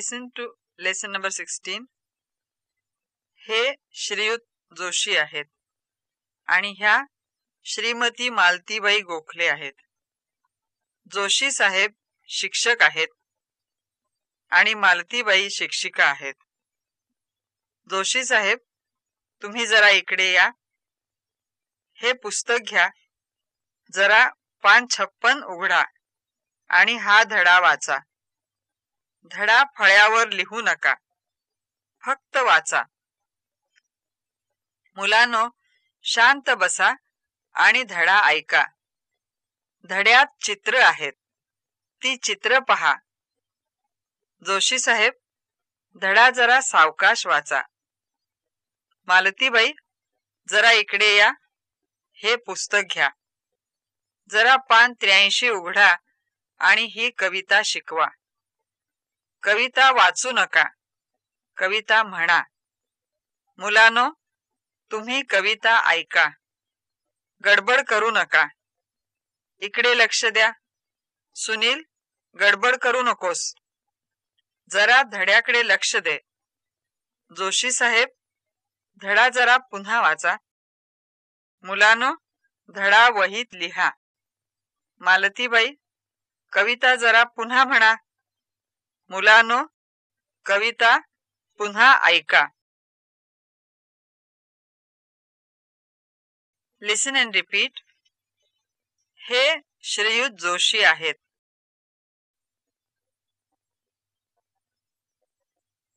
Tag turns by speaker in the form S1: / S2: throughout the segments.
S1: Listen to lesson number sixteen हे श्रीयुत जोशी आहेत. आणि ह्या श्रीमती मालतीबाई गोखले आहेत. जोशी साहेब शिक्षक आहेत. आणि मालतीबाई शिक्षिका आहेत. जोशी साहेब तुम्ही जरा इकडे या. हे पुस्तक घ्या. जरा पान छप्पन उघडा आणि हा धडा वाचा. धडा फळ्यावर लिहू नका. फक्त वाचा. मुलांनो शांत बसा आणि धडा ऐका. धड्यात चित्र आहेत. ती चित्र पहा. जोशी साहेब धडा जरा सावकाश वाचा. मालतीबाई जरा इकडे या. हे पुस्तक घ्या. जरा पान त्र्याऐंशी उघडा आणि ही कविता शिकवा. कविता वाचू नका. कविता म्हणा. मुलानो तुम्ही कविता ऐका. गडबड करू नका. इकडे लक्ष द्या. सुनील गडबड करू नकोस. जरा धड्याकडे लक्ष दे. जोशी साहेब धडा जरा पुन्हा वाचा. मुलानो धडा वहीत लिहा. मालतीबाई कविता जरा पुन्हा म्हणा. मुलानो कविता पुन्हा ऐका. लिसन अँड रिपीट हे श्रीयुत जोशी आहेत.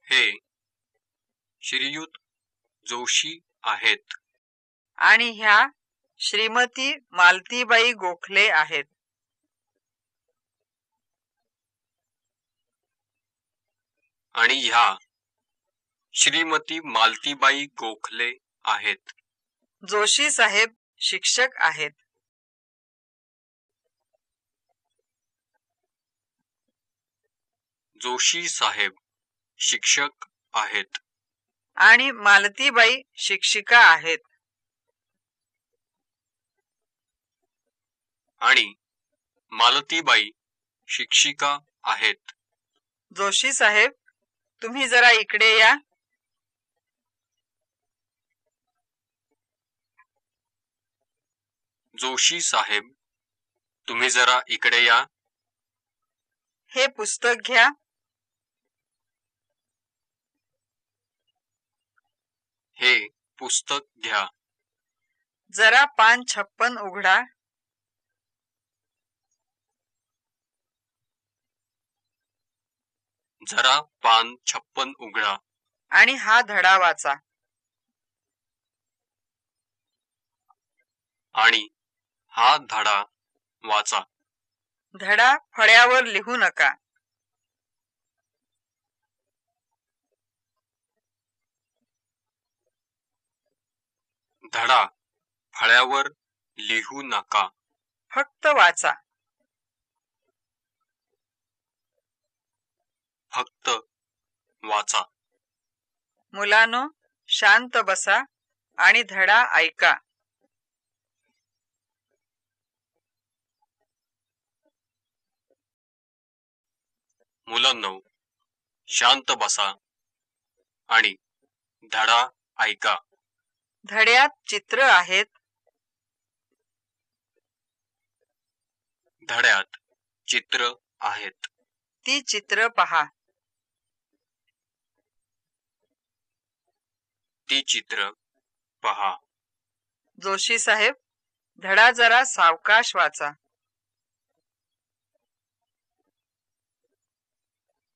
S2: हे श्रीयुत जोशी आहेत.
S1: आणि ह्या श्रीमती मालतीबाई गोखले आहेत.
S2: आणि ह्या श्रीमती मालतीबाई गोखले आहेत.
S1: जोशी साहेब शिक्षक आहेत.
S2: जोशी साहेब शिक्षक आहेत.
S1: आणि मालतीबाई शिक्षिका आहेत.
S2: आणि मालतीबाई शिक्षिका आहेत.
S1: जोशी साहेब तुम्ही जरा इकडे या.
S2: जोशी साहेब तुम्ही जरा इकडे या.
S1: हे पुस्तक घ्या.
S2: हे पुस्तक घ्या.
S1: जरा पान छप्पन उघडा.
S2: जरा पान छप्पन उघडा.
S1: आणि हा धडा वाचा.
S2: आणि हा धडा वाचा.
S1: धडा फळ्यावर लिहू नका.
S2: धडा फळ्यावर लिहू नका.
S1: फक्त वाचा.
S2: फक्त वाचा.
S1: मुलानो शांत बसा आणि धडा ऐका.
S2: मुलांनो शांत बसा आणि धडा ऐका.
S1: धड्यात चित्र आहेत.
S2: धड्यात चित्र आहेत.
S1: ती चित्र पहा.
S2: ती चित्र पहा.
S1: जोशी साहेब धडा जरा सावकाश वाचा.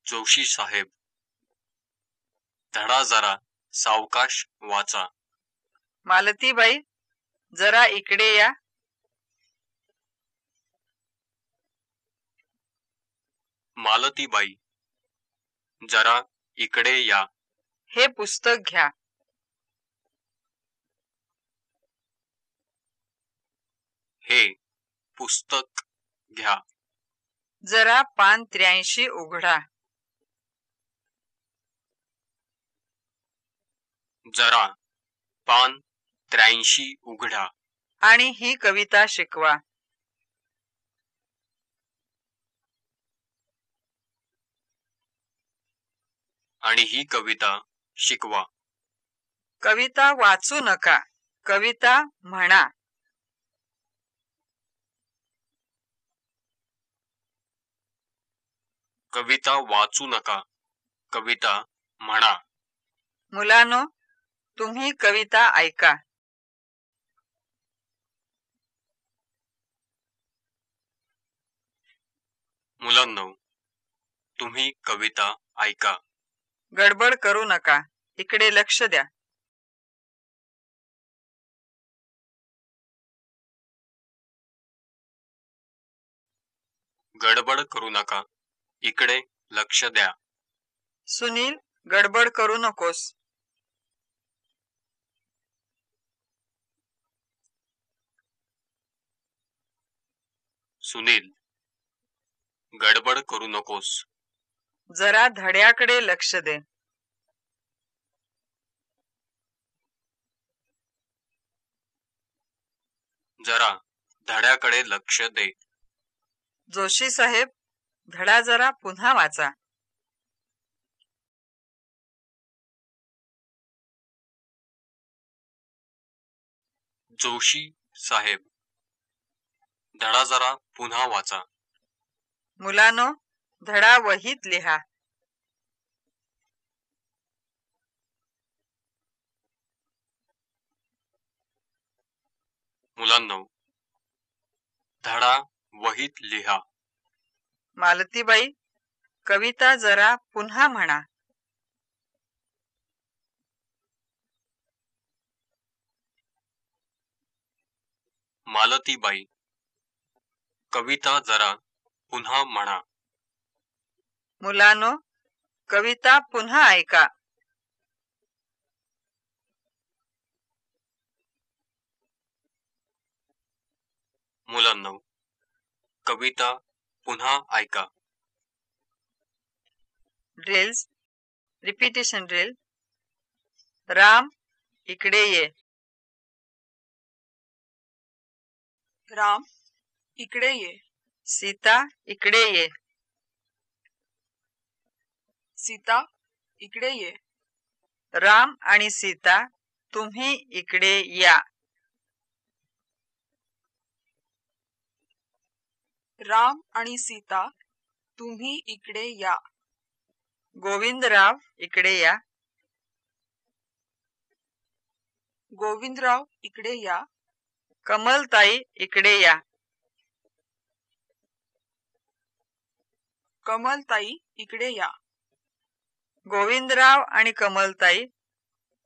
S2: जोशी साहेब धडा जरा सावकाश वाचा.
S1: मालतीबाई जरा इकडे या.
S2: मालतीबाई जरा इकडे या.
S1: हे पुस्तक घ्या.
S2: हे पुस्तक घ्या.
S1: जरा पान त्र्याऐंशी उघडा.
S2: जरा पान त्र्याऐंशी उघडा.
S1: आणि ही कविता शिकवा.
S2: आणि ही कविता शिकवा.
S1: कविता वाचू नका. कविता म्हणा.
S2: कविता वाचू नका. कविता म्हणा.
S1: मुलांनो तुम्ही कविता ऐका.
S2: मुलांनो तुम्ही कविता ऐका.
S1: गडबड करू नका. इकडे लक्ष द्या.
S2: गडबड करू नका. इकडे लक्ष द्या.
S1: सुनील गडबड करू नकोस.
S2: सुनील गडबड करू नकोस.
S1: जरा धड्याकडे लक्ष दे.
S2: जरा धड्याकडे लक्ष दे.
S1: जोशी साहेब धडा जरा पुन्हा वाचा.
S2: जोशी साहेब धडा जरा पुन्हा वाचा.
S1: मुलांनो धडा वहीत लिहा.
S2: मुलांनो धडा वहीत लिहा.
S1: मालतीबाई कविता जरा पुन्हा म्हणा.
S2: मालतीबाई कविता जरा पुन्हा म्हणा.
S1: मुलांनो कविता पुन्हा ऐका.
S2: मुलांनो कविता पुन्हा ऐका.
S1: Drills repetition drill. राम इकडे ये.
S3: राम इकडे ये.
S1: सीता इकडे ये.
S3: सीता इकडे ये.
S1: राम आणि सीता तुम्ही इकडे या.
S3: राम आणि सीता तुम्ही इकडे या.
S1: गोविंदराव इकडे या.
S3: गोविंदराव इकडे या.
S1: कमलताई इकडे या.
S3: कमलताई इकडे या.
S1: गोविंदराव आणि कमलताई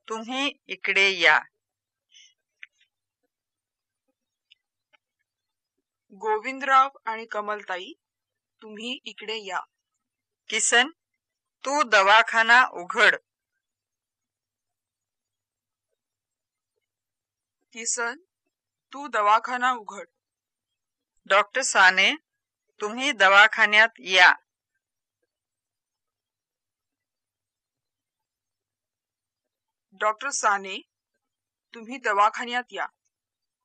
S1: तुम्ही इकडे या.
S3: गोविंदराव आणि कमलताई तुम्ही इकडे या.
S1: किसन तू दवाखाना उघड.
S3: किसन तू दवाखाना उघड.
S1: डॉक्टर साने तुम्ही दवाखान्यात या.
S3: डॉक्टर साने तुम्ही दवाखान्यात या.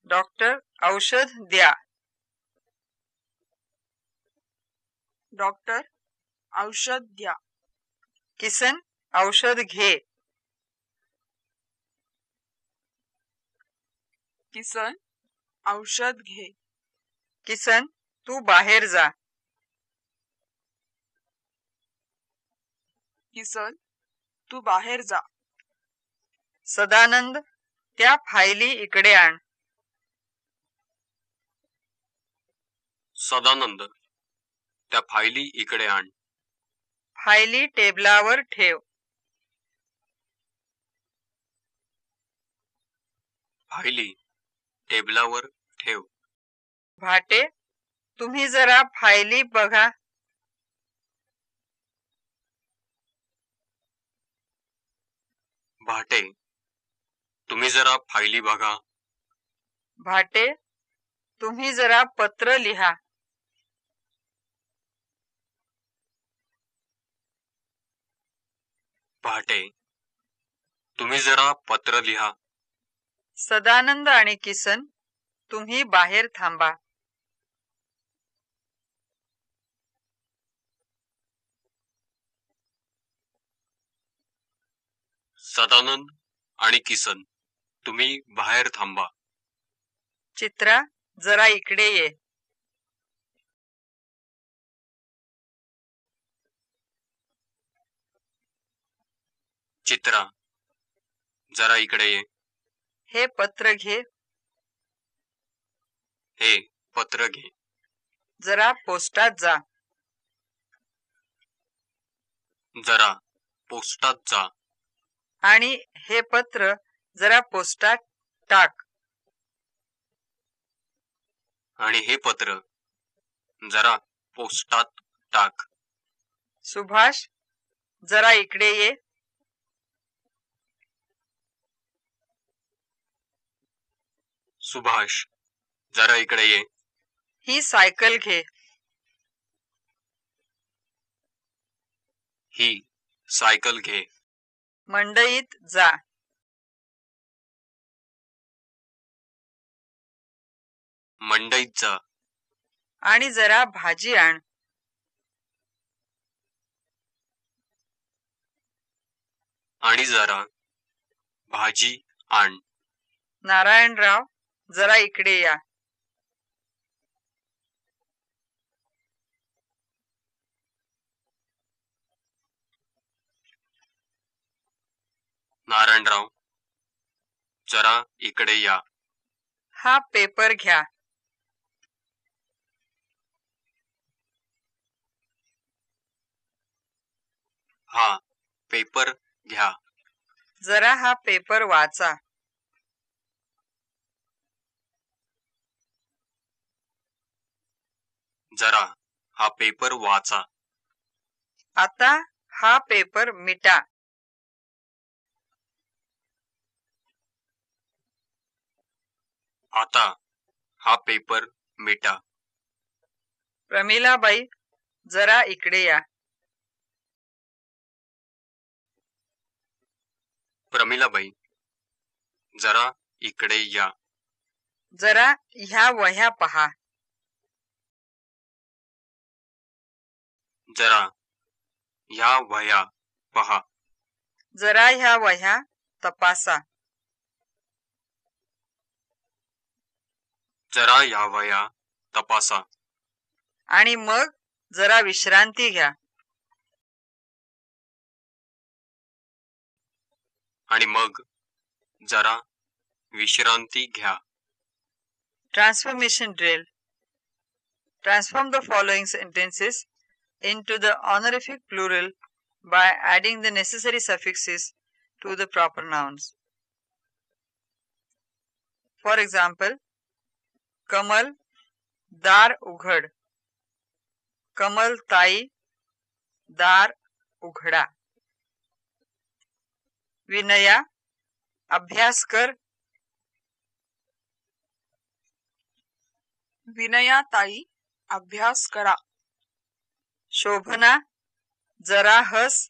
S1: डॉक्टर औषध द्या.
S3: डॉक्टर औषध द्या.
S1: किसन औषध घे.
S3: किसन औषध घे.
S1: किसन तू बाहेर जा.
S3: किसन तू बाहेर जा.
S1: सदानंद त्या फायली इकडे आण.
S2: सदानंद त्या फायली इकडे आण.
S1: फायली टेबलावर ठेव.
S2: फायली टेबलावर ठेव.
S1: भाटे तुम्ही जरा फायली बघा.
S2: भाटे तुम्ही जरा फायली बघा.
S1: भाटे तुम्ही जरा पत्र लिहा.
S2: भाटे तुम्ही जरा पत्र लिहा.
S1: सदानंद आणि किसन तुम्ही बाहेर थांबा.
S2: सदानंद आणि किसन तुम्ही बाहेर थांबा.
S1: चित्रा जरा इकडे ये.
S2: चित्रा. जरा इकडे ये.
S1: हे पत्र घे.
S2: हे पत्र घे.
S1: जरा पोस्टात जा.
S2: जरा पोस्टात जा.
S1: आणि हे पत्र जरा पोस्टात टाक.
S2: आणि हे पत्र जरा पोस्टात टाक.
S1: सुभाष जरा इकडे ये.
S2: सुभाष जरा इकडे ये.
S1: ही सायकल घे.
S2: ही सायकल घे.
S1: मंडईत जा.
S2: मंडईत जा.
S1: आणि जरा भाजी आण.
S2: आणि जरा भाजी आण.
S1: नारायणराव जरा इकडे या.
S2: नारायणराव जरा इकडे या.
S1: हा पेपर घ्या.
S2: हा पेपर घ्या.
S1: जरा हा पेपर वाचा.
S2: जरा हा पेपर वाचा.
S1: आता हा पेपर मिटा.
S2: आता हा पेपर मिटा.
S1: प्रमिलाबाई जरा इकडे या.
S2: प्रमिलाबाई जरा इकडे या.
S1: जरा ह्या वह्या पहा.
S2: जरा ह्या वह्या पहा.
S1: जरा ह्या वह्या तपासा.
S2: जरा ह्या वह्या तपासा.
S1: आणि मग जरा विश्रांती घ्या.
S2: आणि मग जरा विश्रांती घ्या.
S1: Transformation drill. Transform the following sentences. into the honorific plural by adding the necessary suffixes to the proper nouns. For example, Kamal दार उघड कमल ताई दार उघडा विनया अभ्यास कर
S3: विनया ताई अभ्यास करा
S1: शोभना जरा हस.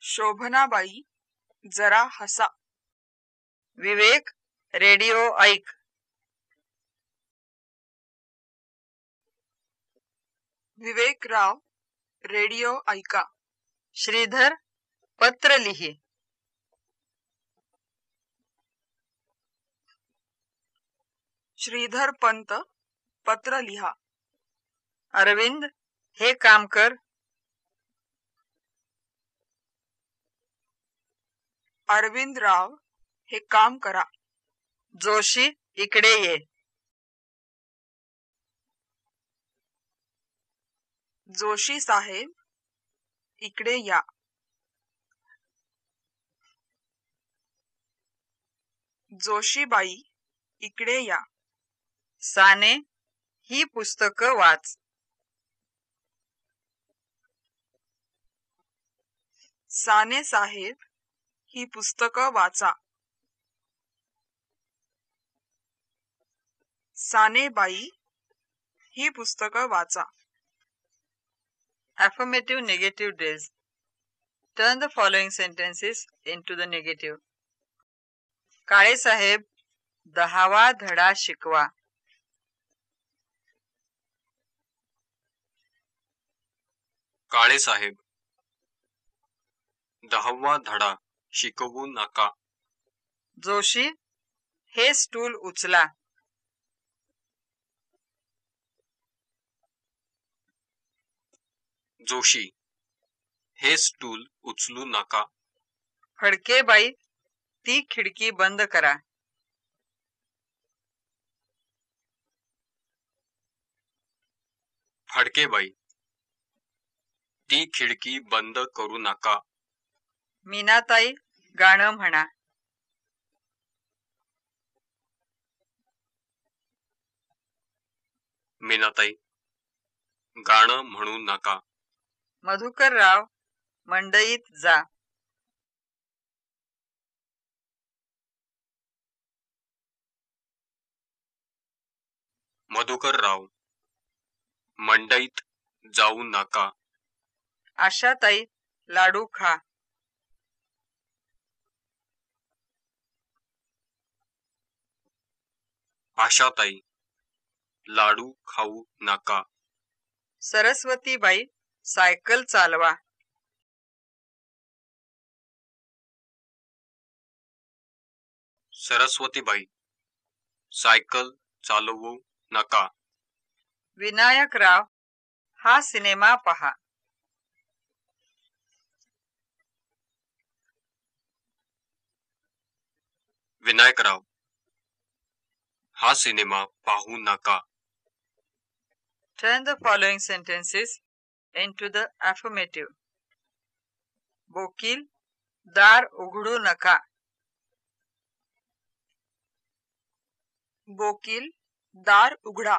S3: शोभनाबाई जरा हसा.
S1: विवेक रेडिओ ऐक.
S3: विवेकराव रेडिओ ऐका.
S1: श्रीधर पत्र लिही.
S3: श्रीधर पंत पत्र लिहा।
S1: अरविंद, हे काम कर।
S3: अरविंद राव, हे काम करा।
S1: जोशी, इकडे ये।
S3: जोशी साहेब, इकडे या। जोशीबाई, इकडे या।
S1: साने ही पुस्तक वाच.
S3: साने साहेब ही पुस्तक वाचा. साने बाई ही पुस्तक वाचा.
S1: Affirmative negative days turn the following sentences into the negative Kale saheb दहावा धडा शिकवा.
S2: काळे साहेब. दहावा धडा शिकवू नका.
S1: जोशी हे स्टूल उचला.
S2: जोशी हे स्टूल उचलू नका.
S1: फडकेबाई ती खिडकी बंद करा.
S2: फडकेबाई ती खिडकी बंद करू नका.
S1: मीनाताई गाणं म्हणा.
S2: मीनाताई गाणं म्हणू नका.
S1: मधुकरराव मंडईत जा.
S2: मधुकर राव मंडईत जाऊ नका.
S1: आशाताई लाडू खा.
S2: आशाताई लाडू खाऊ नका.
S1: सरस्वतीबाई सायकल चालवा.
S2: सरस्वतीबाई सायकल चालवू नका.
S1: विनायकराव हा सिनेमा पहा.
S2: विनायकराव हा सिनेमा पाहू नका.
S1: Turn the following sentences into the affirmative. Bokil दार उघडू नका.
S3: बोकील दार उघडा.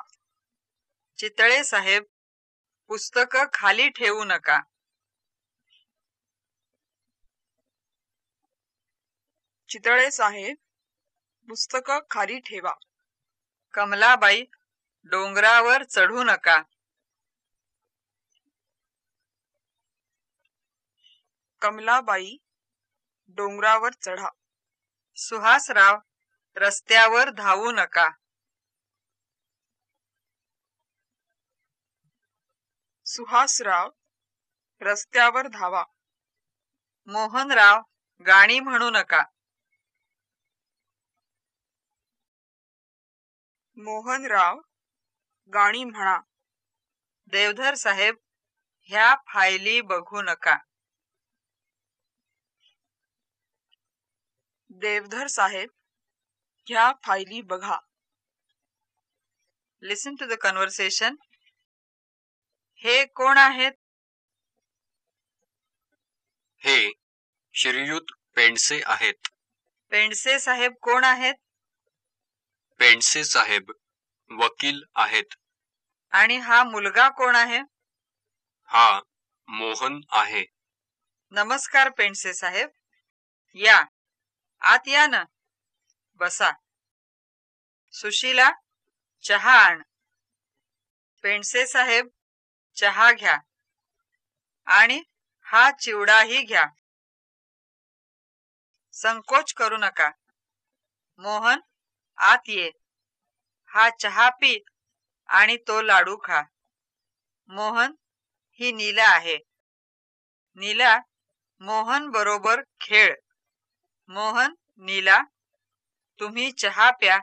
S1: चितळे साहेब पुस्तक खाली ठेवू नका.
S3: चितळे साहेब पुस्तक खाली ठेवा.
S1: कमलाबाई डोंगरावर चढू नका.
S3: कमलाबाई डोंगरावर चढा.
S1: सुहासराव रस्त्यावर धावू नका.
S3: सुहासराव रस्त्यावर धावा.
S1: मोहनराव गाणी म्हणू नका.
S3: मोहनराव गाणी म्हणा.
S1: देवधर साहेब ह्या फायली बघू नका.
S3: देवधर साहेब ह्या फायली बघा.
S1: लिसन टू द कन्व्हर्सेशन हे कोण आहेत?
S2: हे श्रीयुत पेंडसे आहेत.
S1: पेंडसे साहेब कोण आहेत?
S2: पेंडसे साहेब वकील आहेत.
S1: आणि हा मुलगा कोण आहे?
S2: हा मोहन आहे.
S1: नमस्कार पेंडसे साहेब. या. आत या ना. बसा. सुशीला चहा आण. पेंडसे साहेब चहा घ्या. आणि हा चिवडाही घ्या. संकोच करू नका. मोहन आत ये. हा चहा पी आणि तो लाडू खा. मोहन ही नीला आहे. नीला मोहन बरोबर खेळ. मोहन नीला तुम्ही चहा प्या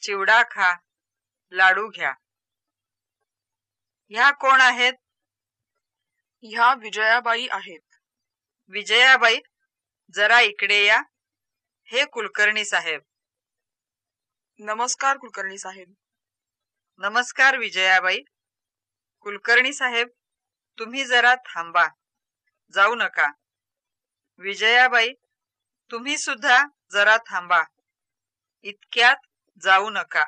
S1: चिवडा खा लाडू घ्या. ह्या कोण आहेत?
S3: ह्या विजयाबाई आहेत.
S1: विजयाबाई जरा इकडे या. हे कुलकर्णी साहेब.
S3: नमस्कार कुलकर्णी साहेब.
S1: नमस्कार विजयाबाई. कुलकर्णी साहेब तुम्ही जरा थांबा. जाऊ नका. विजयाबाई तुम्ही सुद्धा जरा थांबा. इतक्यात जाऊ नका.